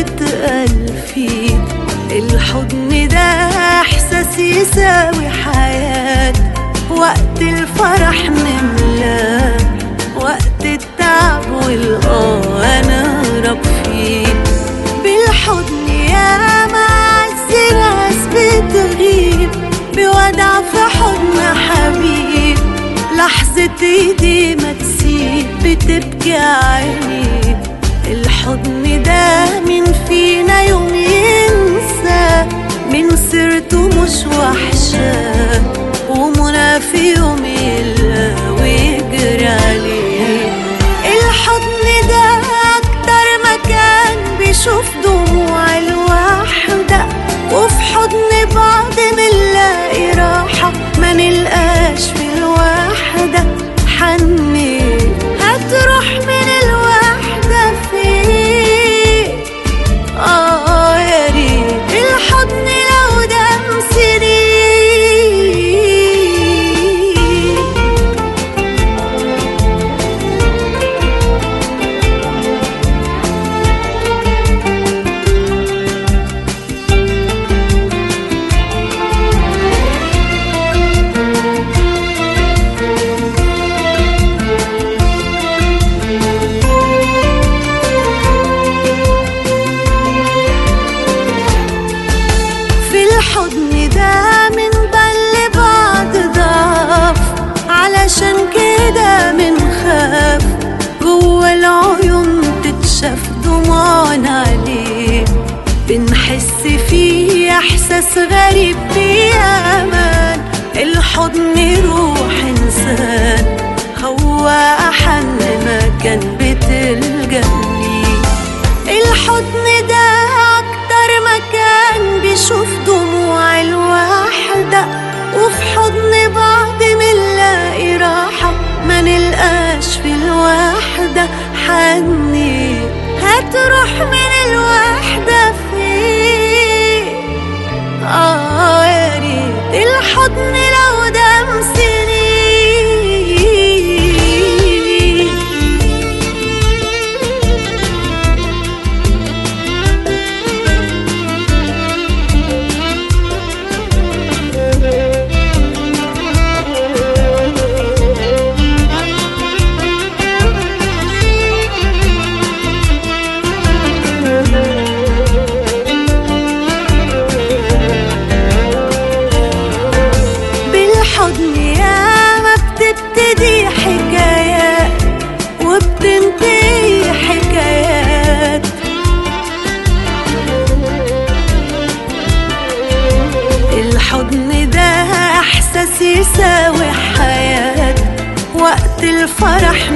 بتتقال فيه الحضن ده احساس يساوي حياة. وقت الفرح نملاه وقت التعب والآه أنا رب فيه. بالحضن ياما عز ناس بتغيب بودع في حضن حبيب. لحظة إيدي ما تسيب بتبكي عيني. الحضن ده مين فينا يوم ينسى. من سيرته مش وحشة ومنى في يوم يلقى ويجري عليه الحضن ده أكتر مكان بيشوف دموع الوحدة وفي حضن بعض منلاقي راحة ما نلقاش في الوحدة. حني وفي حضن بعض منلاقي راحة ما نلقاش في الوحدة حني. هتروح من الحضن ده احساس يساوي حياة. وقت الفرح